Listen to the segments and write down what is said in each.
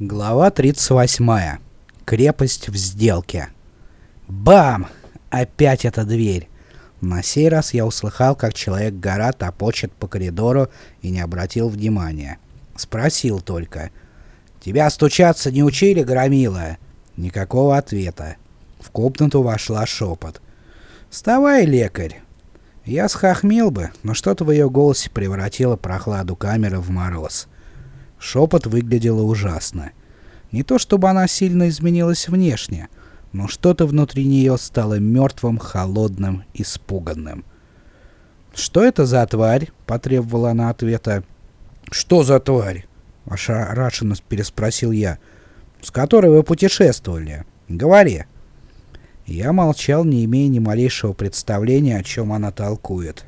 Глава 38. Крепость в сделке. Бам! Опять эта дверь. На сей раз я услыхал, как человек-гора топочет по коридору и не обратил внимания. Спросил только. «Тебя стучаться не учили, громила?» Никакого ответа. В комнату вошла шепот. «Вставай, лекарь!» Я схохмел бы, но что-то в ее голосе превратило прохладу камеры в мороз. Шепот выглядела ужасно. Не то чтобы она сильно изменилась внешне, но что-то внутри нее стало мертвым, холодным, испуганным. «Что это за тварь?» — потребовала она ответа. «Что за тварь?» — ошарашенно переспросил я. «С которой вы путешествовали? Говори». Я молчал, не имея ни малейшего представления, о чем она толкует.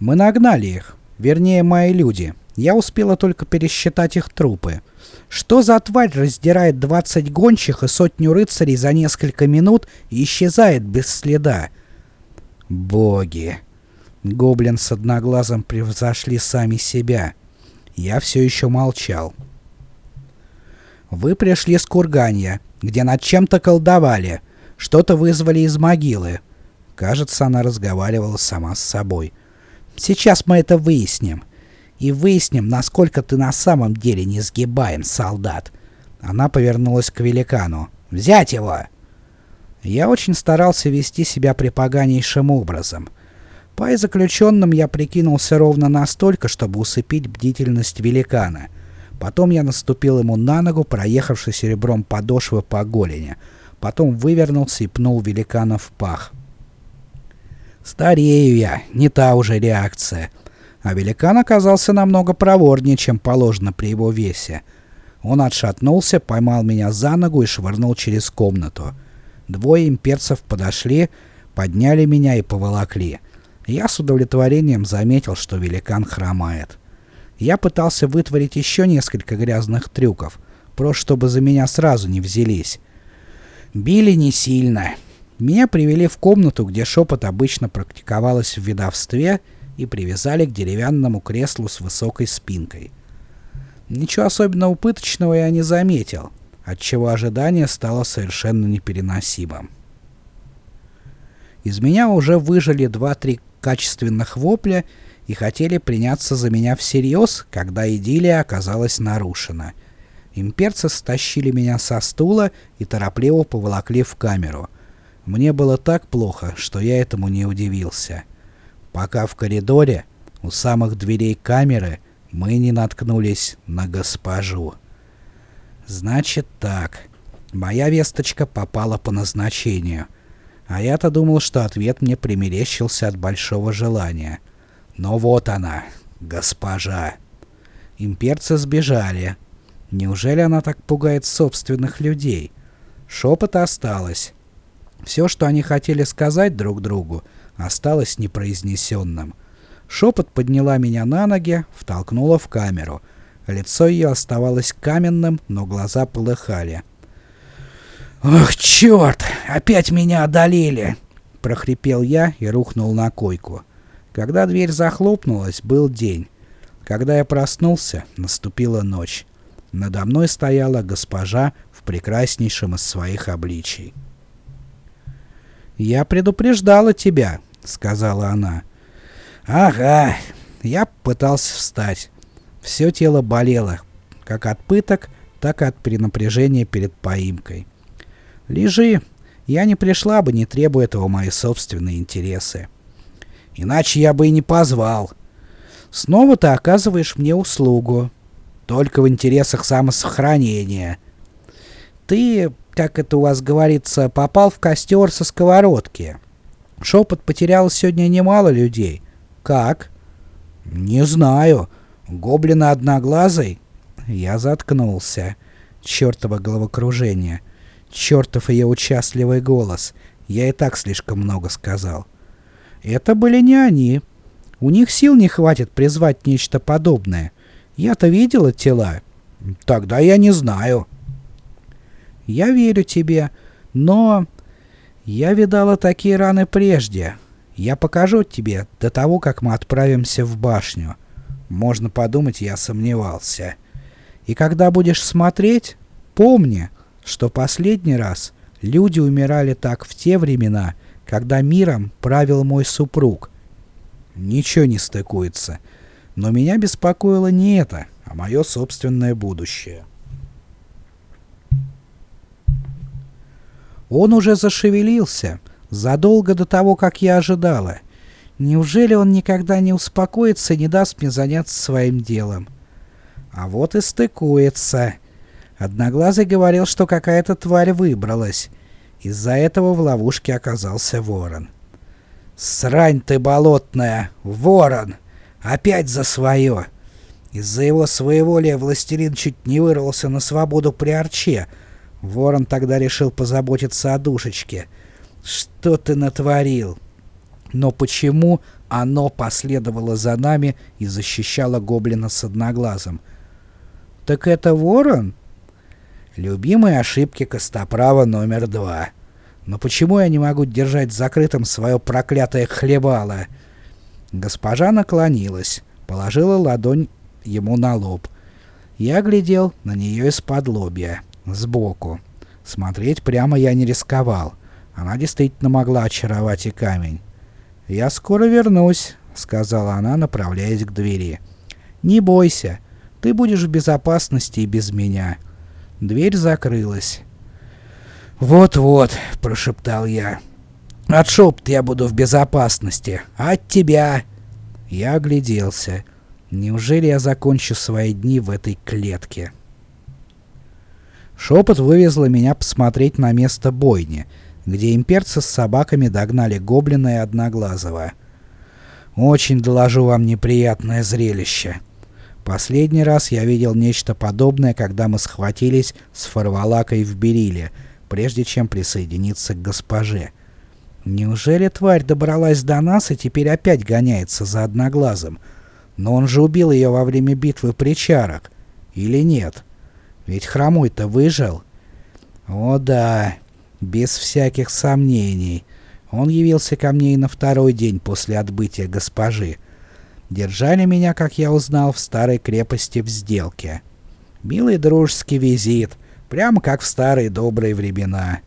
Мы нагнали их, вернее, мои люди. Я успела только пересчитать их трупы. Что за тварь раздирает 20 гончих и сотню рыцарей за несколько минут и исчезает без следа? Боги! Гоблин с одноглазом превзошли сами себя. Я все еще молчал. Вы пришли с Курганья где над чем-то колдовали, что-то вызвали из могилы. Кажется, она разговаривала сама с собой. Сейчас мы это выясним. И выясним, насколько ты на самом деле не сгибаем, солдат. Она повернулась к великану. «Взять его!» Я очень старался вести себя припоганейшим образом. По заключенным я прикинулся ровно настолько, чтобы усыпить бдительность великана — Потом я наступил ему на ногу, проехавший серебром подошвы по голени. Потом вывернулся и пнул великана в пах. Старею я, не та уже реакция. А великан оказался намного проворнее, чем положено при его весе. Он отшатнулся, поймал меня за ногу и швырнул через комнату. Двое имперцев подошли, подняли меня и поволокли. Я с удовлетворением заметил, что великан хромает. Я пытался вытворить еще несколько грязных трюков, просто чтобы за меня сразу не взялись. Били не сильно. Меня привели в комнату, где шепот обычно практиковалась в ведовстве, и привязали к деревянному креслу с высокой спинкой. Ничего особенно упыточного я не заметил, отчего ожидание стало совершенно непереносимым. Из меня уже выжили два-три качественных вопля, и хотели приняться за меня всерьез, когда идиллия оказалась нарушена. Имперцы стащили меня со стула и торопливо поволокли в камеру. Мне было так плохо, что я этому не удивился. Пока в коридоре, у самых дверей камеры, мы не наткнулись на госпожу. Значит так. Моя весточка попала по назначению. А я-то думал, что ответ мне примерещился от большого желания — но вот она, госпожа. Имперцы сбежали. Неужели она так пугает собственных людей? Шепот осталось. Все, что они хотели сказать друг другу, осталось непроизнесенным. Шепот подняла меня на ноги, втолкнула в камеру. Лицо ее оставалось каменным, но глаза полыхали. «Ох, черт! Опять меня одолели!» — прохрипел я и рухнул на койку. Когда дверь захлопнулась, был день. Когда я проснулся, наступила ночь. Надо мной стояла госпожа в прекраснейшем из своих обличий. «Я предупреждала тебя», — сказала она. «Ага». Я пытался встать. Все тело болело, как от пыток, так и от перенапряжения перед поимкой. «Лежи. Я не пришла бы, не требуя этого мои собственные интересы». Иначе я бы и не позвал. Снова ты оказываешь мне услугу. Только в интересах самосохранения. Ты, как это у вас говорится, попал в костер со сковородки. Шепот потерял сегодня немало людей. Как? Не знаю. Гоблина одноглазый? Я заткнулся. Чёртово головокружение. Чёртов ее участливый голос. Я и так слишком много сказал. Это были не они. У них сил не хватит призвать нечто подобное. Я-то видела тела. Тогда я не знаю. Я верю тебе, но... Я видала такие раны прежде. Я покажу тебе до того, как мы отправимся в башню. Можно подумать, я сомневался. И когда будешь смотреть, помни, что последний раз люди умирали так в те времена, когда миром правил мой супруг. Ничего не стыкуется. Но меня беспокоило не это, а мое собственное будущее. Он уже зашевелился, задолго до того, как я ожидала. Неужели он никогда не успокоится и не даст мне заняться своим делом? А вот и стыкуется. Одноглазый говорил, что какая-то тварь выбралась. Из-за этого в ловушке оказался ворон. «Срань ты болотная! Ворон! Опять за свое!» Из-за его своеволия властелин чуть не вырвался на свободу при Арче. Ворон тогда решил позаботиться о душечке. «Что ты натворил?» Но почему оно последовало за нами и защищало гоблина с одноглазом? «Так это ворон?» Любимые ошибки Костоправа номер два. Но почему я не могу держать закрытым свое проклятое хлебало? Госпожа наклонилась, положила ладонь ему на лоб. Я глядел на нее из-под лобья, сбоку. Смотреть прямо я не рисковал. Она действительно могла очаровать и камень. «Я скоро вернусь», — сказала она, направляясь к двери. «Не бойся, ты будешь в безопасности и без меня». Дверь закрылась. «Вот-вот», — прошептал я. «От шепот я буду в безопасности. От тебя!» Я огляделся. Неужели я закончу свои дни в этой клетке? Шепот вывезла меня посмотреть на место бойни, где имперцы с собаками догнали гоблина и одноглазого. Очень доложу вам неприятное зрелище. Последний раз я видел нечто подобное, когда мы схватились с Фарвалакой в Бериле, прежде чем присоединиться к госпоже. Неужели тварь добралась до нас и теперь опять гоняется за одноглазым? Но он же убил ее во время битвы при чарах. Или нет? Ведь хромой-то выжил. О да, без всяких сомнений. Он явился ко мне и на второй день после отбытия госпожи. Держали меня, как я узнал, в старой крепости в сделке. Милый дружеский визит, прямо как в старые добрые времена.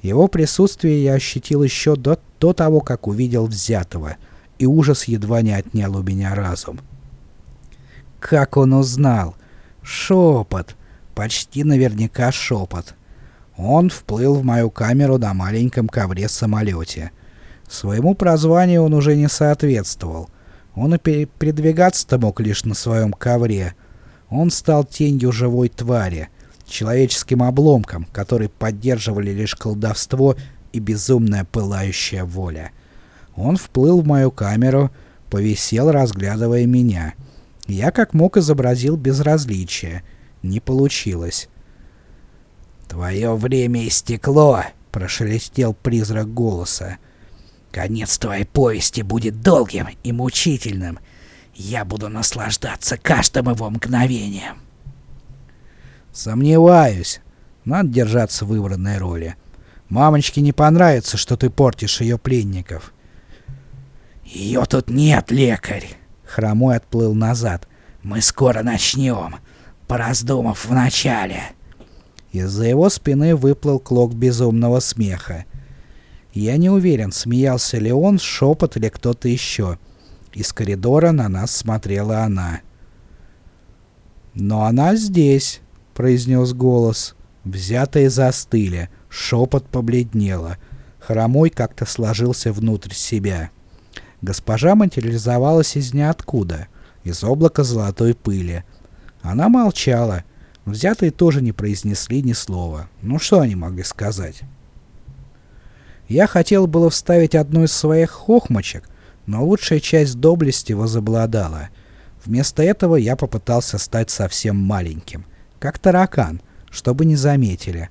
Его присутствие я ощутил еще до, до того, как увидел взятого, и ужас едва не отнял у меня разум. Как он узнал? Шепот. Почти наверняка шепот. Он вплыл в мою камеру на маленьком ковре-самолете. Своему прозванию он уже не соответствовал — он и передвигаться-то мог лишь на своем ковре. Он стал тенью живой твари, человеческим обломком, который поддерживали лишь колдовство и безумная пылающая воля. Он вплыл в мою камеру, повисел, разглядывая меня. Я как мог изобразил безразличие. Не получилось. «Твое время истекло!» — прошелестел призрак голоса. Конец твоей повести будет долгим и мучительным. Я буду наслаждаться каждым его мгновением. Сомневаюсь. Надо держаться выбранной роли. Мамочке не понравится, что ты портишь ее пленников. Ее тут нет, лекарь. Хромой отплыл назад. Мы скоро начнем, пораздумав вначале. Из-за его спины выплыл клок безумного смеха. Я не уверен, смеялся ли он, шепот или кто-то еще. Из коридора на нас смотрела она. «Но она здесь», — произнес голос. Взятые застыли, шепот побледнело. Хромой как-то сложился внутрь себя. Госпожа материализовалась из ниоткуда, из облака золотой пыли. Она молчала. Взятые тоже не произнесли ни слова. Ну что они могли сказать? Я хотел было вставить одну из своих хохмочек, но лучшая часть доблести возобладала. Вместо этого я попытался стать совсем маленьким, как таракан, чтобы не заметили.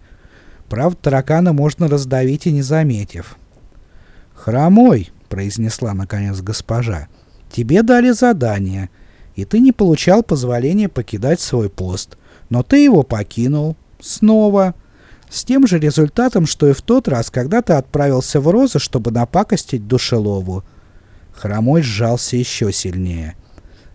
Правда, таракана можно раздавить и не заметив. «Хромой», — произнесла наконец госпожа, — «тебе дали задание, и ты не получал позволения покидать свой пост, но ты его покинул. Снова». С тем же результатом, что и в тот раз, когда ты отправился в Розы, чтобы напакостить Душелову. Хромой сжался еще сильнее.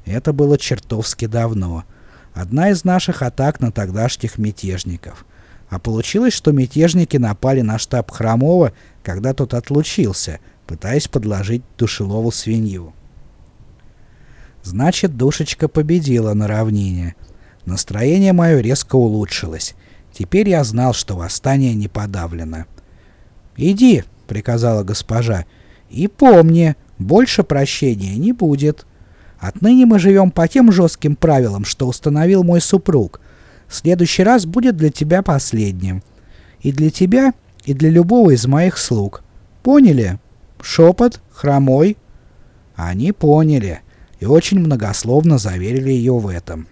Это было чертовски давно. Одна из наших атак на тогдашних мятежников. А получилось, что мятежники напали на штаб Хромова, когда тот отлучился, пытаясь подложить Душелову свинью. Значит, душечка победила на равнине. Настроение мое резко улучшилось. Теперь я знал, что восстание не подавлено. «Иди», — приказала госпожа, — «и помни, больше прощения не будет. Отныне мы живем по тем жестким правилам, что установил мой супруг. Следующий раз будет для тебя последним. И для тебя, и для любого из моих слуг. Поняли? Шепот, хромой». Они поняли и очень многословно заверили ее в этом.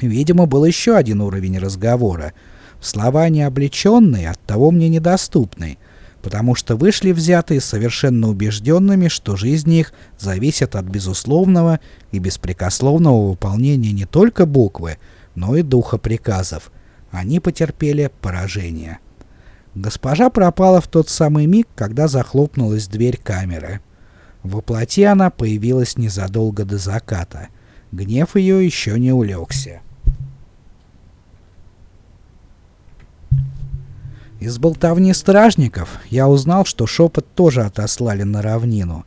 Видимо, был еще один уровень разговора. Слова не облеченные, оттого мне недоступны, потому что вышли взятые совершенно убежденными, что жизнь их зависит от безусловного и беспрекословного выполнения не только буквы, но и духа приказов. Они потерпели поражение. Госпожа пропала в тот самый миг, когда захлопнулась дверь камеры. Во плоти она появилась незадолго до заката. Гнев ее еще не улегся. Из болтовни стражников я узнал, что шепот тоже отослали на равнину.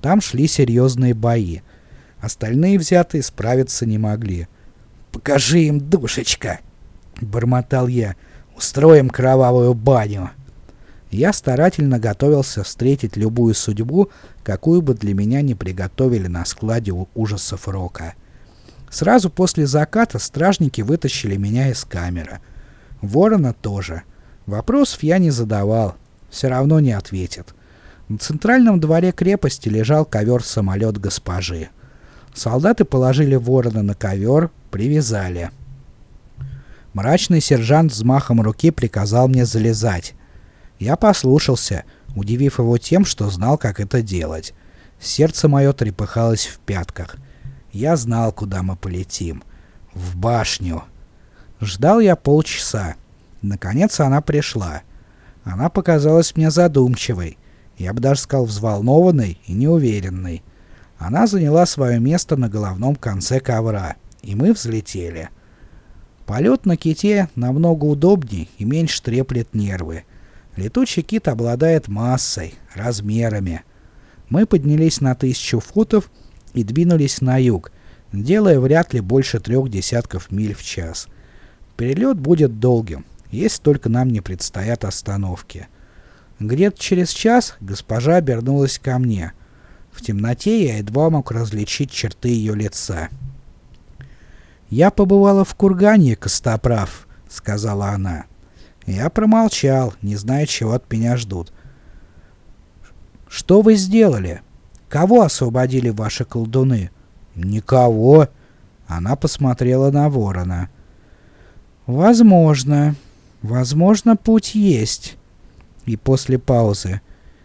Там шли серьезные бои. Остальные взятые справиться не могли. «Покажи им, душечка!» — бормотал я. «Устроим кровавую баню!» Я старательно готовился встретить любую судьбу, какую бы для меня не приготовили на складе ужасов Рока. Сразу после заката стражники вытащили меня из камеры. Ворона тоже. Вопросов я не задавал. Все равно не ответит. На центральном дворе крепости лежал ковер-самолет госпожи. Солдаты положили ворона на ковер, привязали. Мрачный сержант взмахом руки приказал мне залезать. Я послушался, удивив его тем, что знал, как это делать. Сердце мое трепыхалось в пятках. Я знал, куда мы полетим. В башню. Ждал я полчаса. Наконец она пришла. Она показалась мне задумчивой. Я бы даже сказал взволнованной и неуверенной. Она заняла свое место на головном конце ковра, и мы взлетели. Полет на ките намного удобней и меньше треплет нервы. Летучий кит обладает массой, размерами. Мы поднялись на тысячу футов и двинулись на юг, делая вряд ли больше трех десятков миль в час. Перелет будет долгим, если только нам не предстоят остановки. Где-то через час госпожа обернулась ко мне. В темноте я едва мог различить черты ее лица. «Я побывала в кургане, Костоправ», — сказала она. Я промолчал, не зная, чего от меня ждут. «Что вы сделали? Кого освободили ваши колдуны?» «Никого». Она посмотрела на ворона. «Возможно. Возможно, путь есть». И после паузы.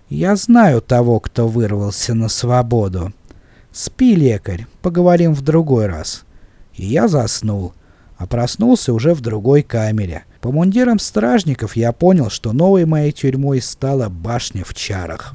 «Я знаю того, кто вырвался на свободу. Спи, лекарь, поговорим в другой раз». И я заснул, а проснулся уже в другой камере — по мундирам стражников я понял, что новой моей тюрьмой стала башня в чарах.